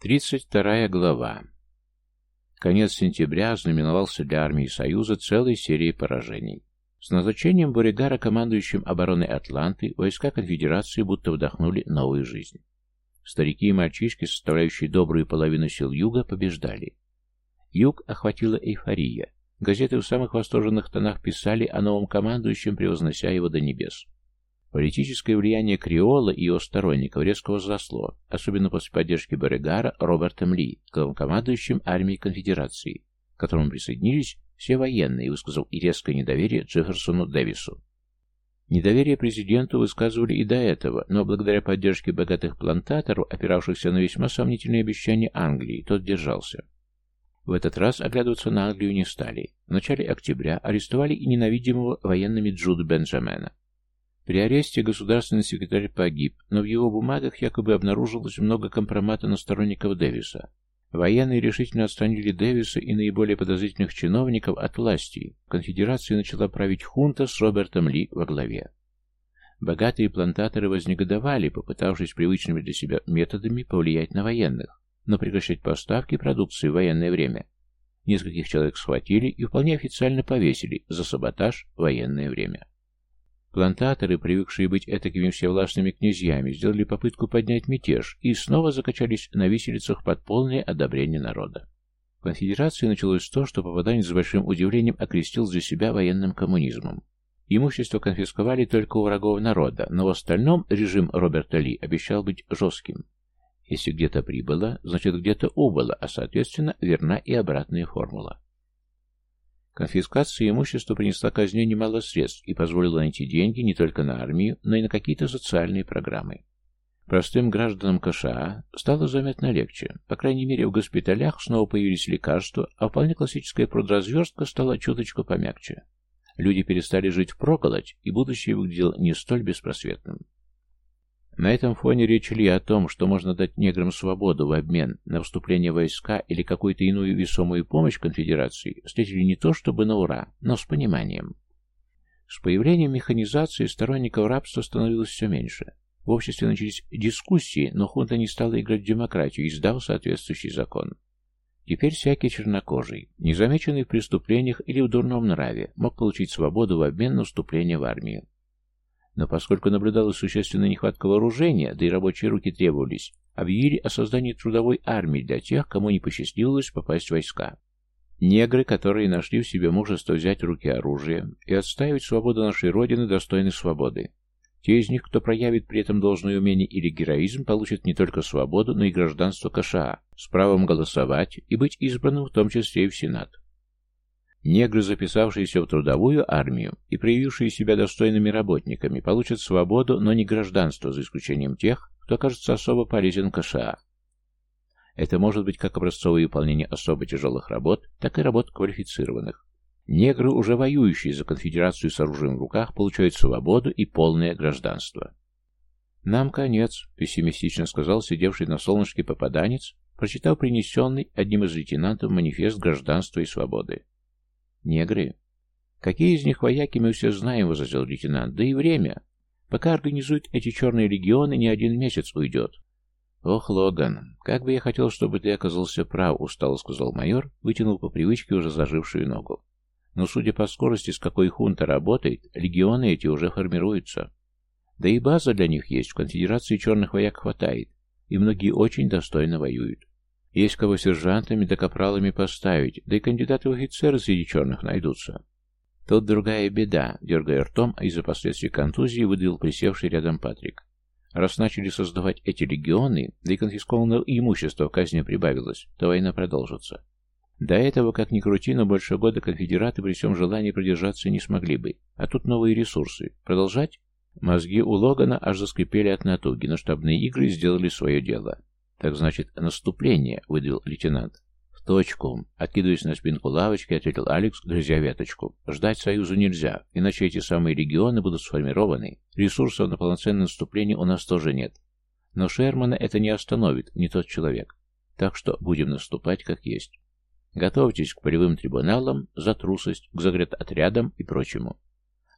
32 глава. Конец сентября знаменовался для армии Союза целой серией поражений. С назначением Буригара командующим обороной Атланты войска конфедерации будто вдохнули новую жизнь. Старики и мальчишки, составляющие добрую половину сил Юга, побеждали. Юг охватила эйфория. Газеты в самых восторженных тонах писали о новом командующем, превознося его до небес. Политическое влияние Криола и его сторонников резко возросло, особенно после поддержки Берегара Робертом Ли, командующим армией конфедерации, к которому присоединились все военные, высказав и резкое недоверие Джефферсону Дэвису. Недоверие президенту высказывали и до этого, но благодаря поддержке богатых плантаторов, опиравшихся на весьма сомнительные обещания Англии, тот держался. В этот раз оглядываться на Англию не стали. В начале октября арестовали и ненавидимого военными Джуда Бенджамена. При аресте государственный секретарь погиб, но в его бумагах якобы обнаружилось много компромата на сторонников Дэвиса. Военные решительно отстранили Дэвиса и наиболее подозрительных чиновников от власти. Конфедерация начала править хунта с Робертом Ли во главе. Богатые плантаторы вознегодовали, попытавшись привычными для себя методами повлиять на военных, но прекращать поставки продукции в военное время. Нескольких человек схватили и вполне официально повесили за саботаж в военное время. Плантаторы, привыкшие быть этакими всевластными князьями, сделали попытку поднять мятеж и снова закачались на виселицах под полное одобрение народа. В конфедерации началось то, что попаданец с большим удивлением окрестил за себя военным коммунизмом. Имущество конфисковали только у врагов народа, но в остальном режим Роберта Ли обещал быть жестким. Если где-то прибыло, значит где-то убыло, а соответственно верна и обратная формула. Конфискация имущества принесла казне немало средств и позволила найти деньги не только на армию, но и на какие-то социальные программы. Простым гражданам КША стало заметно легче. По крайней мере, в госпиталях снова появились лекарства, а вполне классическая продразверстка стала чуточку помягче. Люди перестали жить впроголодь, и будущее выглядело не столь беспросветным. На этом фоне речь ли о том, что можно дать неграм свободу в обмен на вступление войска или какую-то иную весомую помощь конфедерации, встретили не то чтобы на ура, но с пониманием. С появлением механизации сторонников рабства становилось все меньше. В обществе начались дискуссии, но хунта не стала играть в демократию и сдал соответствующий закон. Теперь всякий чернокожий, незамеченный в преступлениях или в дурном нраве, мог получить свободу в обмен на вступление в армию. Но поскольку наблюдалась существенная нехватка вооружения, да и рабочие руки требовались, объявили о создании трудовой армии для тех, кому не посчастливилось попасть в войска. Негры, которые нашли в себе мужество взять в руки оружие и отстаивать свободу нашей Родины, достойны свободы. Те из них, кто проявит при этом должное умение или героизм, получат не только свободу, но и гражданство КША, с правом голосовать и быть избранным в том числе и в Сенат. Негры, записавшиеся в трудовую армию и проявившие себя достойными работниками, получат свободу, но не гражданство, за исключением тех, кто окажется особо полезен КША. Это может быть как образцовое выполнение особо тяжелых работ, так и работ квалифицированных. Негры, уже воюющие за конфедерацию с оружием в руках, получают свободу и полное гражданство. «Нам конец», — пессимистично сказал сидевший на солнышке попаданец, прочитав принесенный одним из лейтенантов манифест гражданства и свободы. Негры? Какие из них вояки, мы все знаем, возразил лейтенант. Да и время. Пока организуют эти черные легионы, не один месяц уйдет. «Ох, Логан, как бы я хотел, чтобы ты оказался прав», — устало сказал майор, вытянул по привычке уже зажившую ногу. «Но судя по скорости, с какой хунта работает, легионы эти уже формируются. Да и база для них есть, в конфедерации черных вояк хватает, и многие очень достойно воюют. Есть кого сержантами да капралами поставить, да и кандидаты в офицеры среди черных найдутся. Тут другая беда, дергая ртом, а из-за последствий контузии выдавил присевший рядом Патрик. Раз начали создавать эти легионы, да и конфискованного имущества в казни прибавилось, то война продолжится. До этого, как ни крути, но больше года конфедераты при всем желании продержаться не смогли бы. А тут новые ресурсы. Продолжать? Мозги у Логана аж заскрипели от натуги, но штабные игры сделали свое дело. «Так значит, наступление», — выдавил лейтенант. «В точку», — откидываясь на спинку лавочки, ответил Алекс, грызя веточку. «Ждать союзу нельзя, иначе эти самые регионы будут сформированы. Ресурсов на полноценное наступление у нас тоже нет. Но Шермана это не остановит, не тот человек. Так что будем наступать как есть. Готовьтесь к полевым трибуналам за трусость, к заградотрядам и прочему.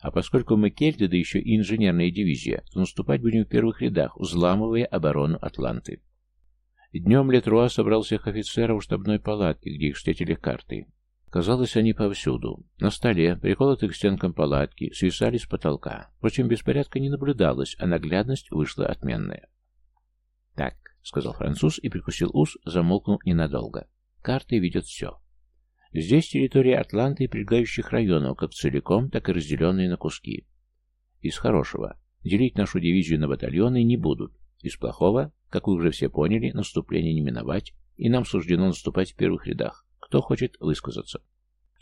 А поскольку мы кельты, да еще и инженерная дивизия, то наступать будем в первых рядах, взламывая оборону Атланты. Днем Летруа собрал всех офицеров в штабной палатке, где их встретили карты. Казалось, они повсюду. На столе, приколоты к стенкам палатки, свисали с потолка. Впрочем, беспорядка не наблюдалось, а наглядность вышла отменная. «Так», — сказал француз и прикусил ус, замолкнув ненадолго. «Карты видят все. Здесь территория Атланты и прилегающих районов, как целиком, так и разделенные на куски. Из хорошего. Делить нашу дивизию на батальоны не будут. Из плохого, как вы уже все поняли, наступление не миновать, и нам суждено наступать в первых рядах. Кто хочет высказаться?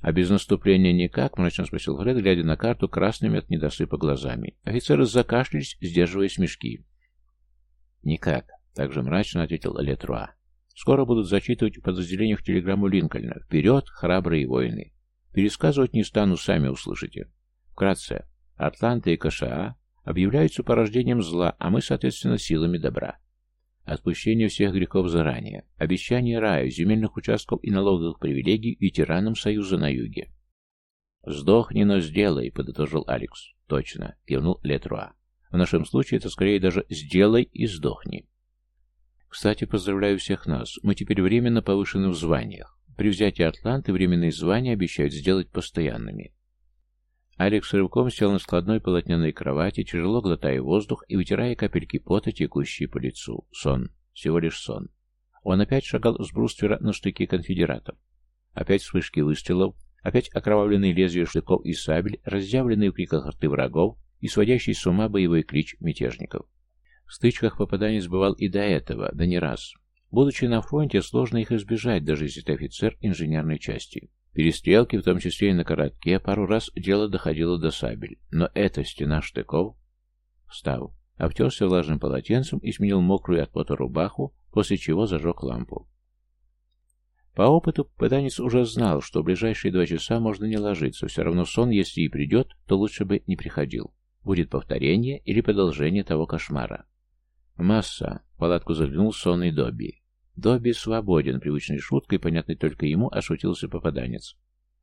А без наступления никак, мрачно спросил Фред, глядя на карту красными от недосыпа глазами. Офицеры закашлялись, сдерживая смешки. Никак, также мрачно ответил Летруа. Скоро будут зачитывать в подразделениях телеграмму Линкольна. Вперед, храбрые воины! Пересказывать не стану, сами услышите. Вкратце, Атланта и КША объявляются порождением зла, а мы, соответственно, силами добра. Отпущение всех грехов заранее. Обещание рая, земельных участков и налоговых привилегий ветеранам Союза на юге. «Сдохни, но сделай», — подытожил Алекс. «Точно», — кивнул Летруа. «В нашем случае это скорее даже «сделай и сдохни». «Кстати, поздравляю всех нас. Мы теперь временно повышены в званиях. При взятии Атланты временные звания обещают сделать постоянными». Алекс рывком сел на складной полотняной кровати, тяжело глотая воздух и вытирая капельки пота, текущие по лицу. Сон. Всего лишь сон. Он опять шагал с бруствера на штыки конфедератов. Опять вспышки выстрелов, опять окровавленные лезвия штыков и сабель, разъявленные в криках рты врагов и сводящий с ума боевой клич мятежников. В стычках попаданец бывал и до этого, да не раз. Будучи на фронте, сложно их избежать, даже если ты офицер инженерной части. Перестрелки, в том числе и на коротке, пару раз дело доходило до сабель. Но эта стена штыков... Встал, обтерся влажным полотенцем и сменил мокрую от пота рубаху, после чего зажег лампу. По опыту попаданец уже знал, что ближайшие два часа можно не ложиться, все равно сон, если и придет, то лучше бы не приходил. Будет повторение или продолжение того кошмара. Масса. В палатку заглянул сонный Добби. Добби свободен, привычной шуткой, понятной только ему, ошутился попаданец.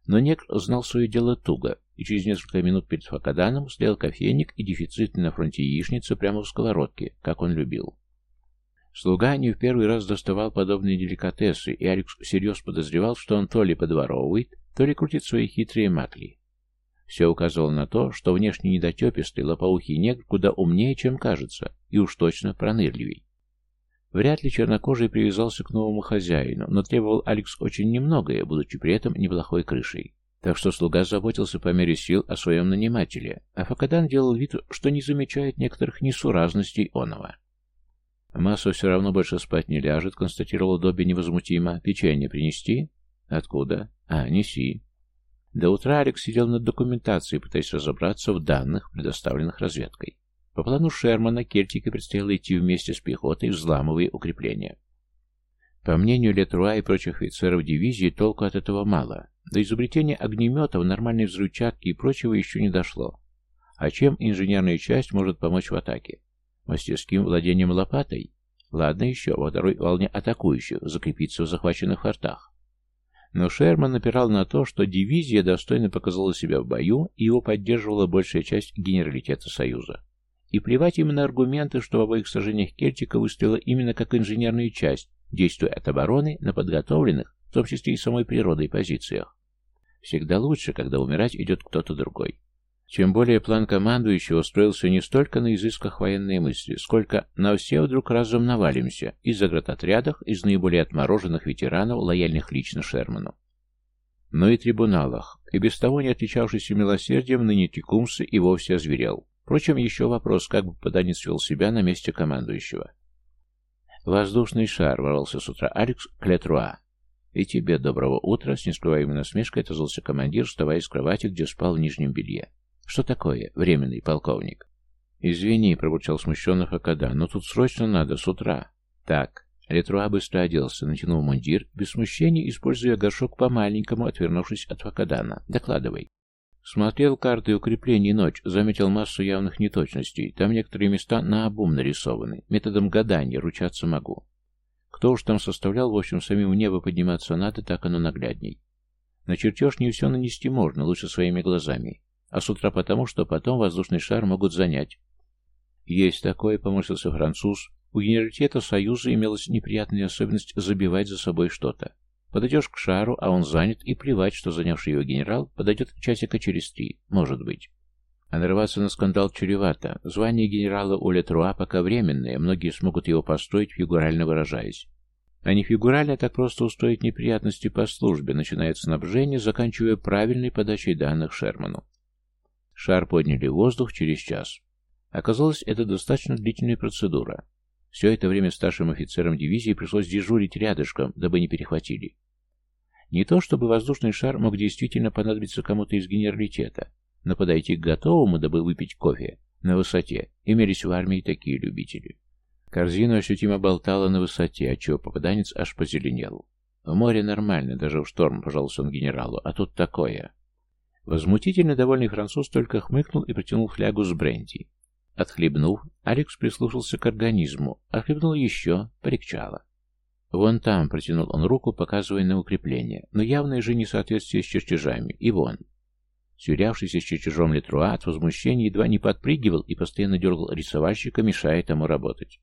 Но Нек знал свое дело туго, и через несколько минут перед Факаданом стоял кофейник и дефицитный на фронте яичница прямо в сковородке, как он любил. Слуга не в первый раз доставал подобные деликатесы, и Алекс всерьез подозревал, что он то ли подворовывает, то ли крутит свои хитрые макли. Все указывало на то, что внешне недотепистый лопоухий негр куда умнее, чем кажется, и уж точно пронырливей. Вряд ли чернокожий привязался к новому хозяину, но требовал Алекс очень немногое, будучи при этом неплохой крышей. Так что слуга заботился по мере сил о своем нанимателе, а Факадан делал вид, что не замечает некоторых несуразностей оного. «Масса все равно больше спать не ляжет», — констатировал Добби невозмутимо. «Печенье принести?» «Откуда?» «А, неси». До утра Алекс сидел над документацией, пытаясь разобраться в данных, предоставленных разведкой. По плану Шермана Кельтике предстояло идти вместе с пехотой, взламывая укрепления. По мнению Летруа и прочих офицеров дивизии, толку от этого мало. До изобретения огнеметов, нормальной взрывчатки и прочего еще не дошло. А чем инженерная часть может помочь в атаке? Мастерским владением лопатой? Ладно еще, во второй волне атакующих, закрепиться в захваченных фортах. Но Шерман напирал на то, что дивизия достойно показала себя в бою, и его поддерживала большая часть генералитета Союза. И плевать им на аргументы, что в обоих сражениях Кельтика выстрела именно как инженерная часть, действуя от обороны на подготовленных, в том числе и самой природой, позициях. Всегда лучше, когда умирать идет кто-то другой. Тем более план командующего строился не столько на изысках военной мысли, сколько на все вдруг разом навалимся, из заградотрядах, из наиболее отмороженных ветеранов, лояльных лично Шерману. Но и трибуналах, и без того не отличавшийся милосердием, ныне Текумсы и вовсе озверел. Впрочем, еще вопрос, как бы поданец вел себя на месте командующего. Воздушный шар ворвался с утра Алекс Клетруа. «И тебе доброго утра!» — с нескрываемой насмешкой отозвался командир, вставая с кровати, где спал в нижнем белье. «Что такое, временный полковник?» «Извини», — пробурчал смущенно Хакада, — «но тут срочно надо, с утра». «Так». Летруа быстро оделся, натянул мундир, без смущения, используя горшок по-маленькому, отвернувшись от Факадана. «Докладывай». Смотрел карты укреплений ночь, заметил массу явных неточностей. Там некоторые места наобум нарисованы. Методом гадания ручаться могу. Кто уж там составлял, в общем, самим небо подниматься надо, так оно наглядней. На чертеж не все нанести можно, лучше своими глазами. А с утра потому, что потом воздушный шар могут занять. Есть такое, поморщился француз, У генералитета Союза имелась неприятная особенность забивать за собой что-то. Подойдешь к шару, а он занят, и плевать, что занявший его генерал подойдет часика через три, может быть. А нарываться на скандал чревато. Звание генерала Оля Труа пока временное, многие смогут его построить, фигурально выражаясь. А не фигурально, так просто устроить неприятности по службе, начиная от снабжения, заканчивая правильной подачей данных Шерману. Шар подняли в воздух через час. Оказалось, это достаточно длительная процедура. Все это время старшим офицерам дивизии пришлось дежурить рядышком, дабы не перехватили. Не то, чтобы воздушный шар мог действительно понадобиться кому-то из генералитета, но подойти к готовому, дабы выпить кофе, на высоте, имелись в армии такие любители. Корзина ощутимо болтала на высоте, отчего попаданец аж позеленел. В море нормально, даже в шторм, пожаловался он генералу, а тут такое. Возмутительно довольный француз только хмыкнул и протянул флягу с бренди. Отхлебнув, Алекс прислушался к организму, отхлебнул еще, полегчало. «Вон там», — протянул он руку, показывая на укрепление, но явное же несоответствие с чертежами, и вон. Сверявшийся с чертежом Летруа от возмущения едва не подпрыгивал и постоянно дергал рисовальщика, мешая тому работать.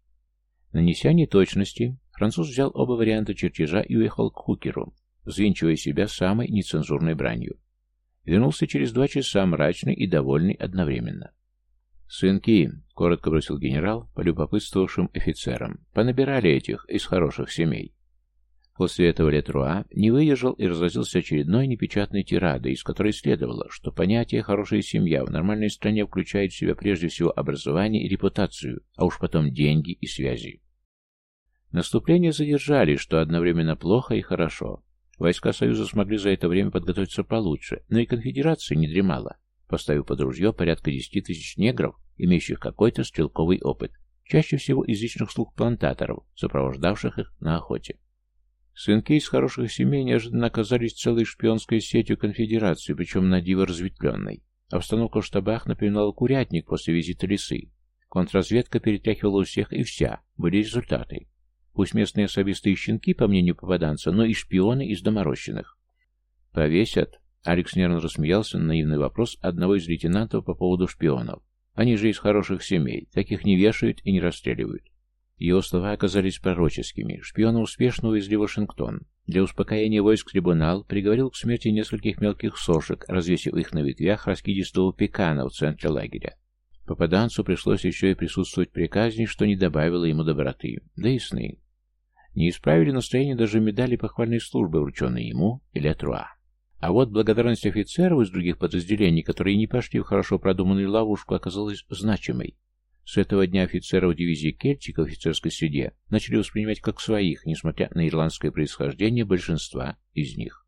Нанеся неточности, француз взял оба варианта чертежа и уехал к Хукеру, взвинчивая себя самой нецензурной бранью. Вернулся через два часа, мрачный и довольный одновременно. «Сынки», — коротко бросил генерал, полюбопытствовавшим офицерам, — «понабирали этих из хороших семей». После этого Летруа не выдержал и разразился очередной непечатной тирадой, из которой следовало, что понятие «хорошая семья» в нормальной стране включает в себя прежде всего образование и репутацию, а уж потом деньги и связи. Наступление задержали, что одновременно плохо и хорошо. Войска Союза смогли за это время подготовиться получше, но и конфедерация не дремала, поставив под ружье порядка 10 тысяч негров, имеющих какой-то стрелковый опыт, чаще всего из личных слуг плантаторов, сопровождавших их на охоте. Сынки из хороших семей неожиданно оказались целой шпионской сетью конфедерации, причем на диво разветвленной. Обстановка в штабах напоминала курятник после визита лисы. Контрразведка перетряхивала у всех и вся. Были результаты. Пусть местные особистые щенки, по мнению попаданца, но и шпионы из доморощенных. «Повесят?» Алекс нервно рассмеялся на наивный вопрос одного из лейтенантов по поводу шпионов. «Они же из хороших семей. Таких не вешают и не расстреливают. Его слова оказались пророческими. Шпиона успешно увезли в Вашингтон. Для успокоения войск трибунал приговорил к смерти нескольких мелких сошек, развесив их на ветвях раскидистого пекана в центре лагеря. Попаданцу пришлось еще и присутствовать при казни, что не добавило ему доброты. Да и сны. Не исправили настроение даже медали похвальной службы, врученной ему или Атруа. А вот благодарность офицеров из других подразделений, которые не пошли в хорошо продуманную ловушку, оказалась значимой. С этого дня офицеров дивизии Кельтик в офицерской среде начали воспринимать как своих, несмотря на ирландское происхождение большинства из них.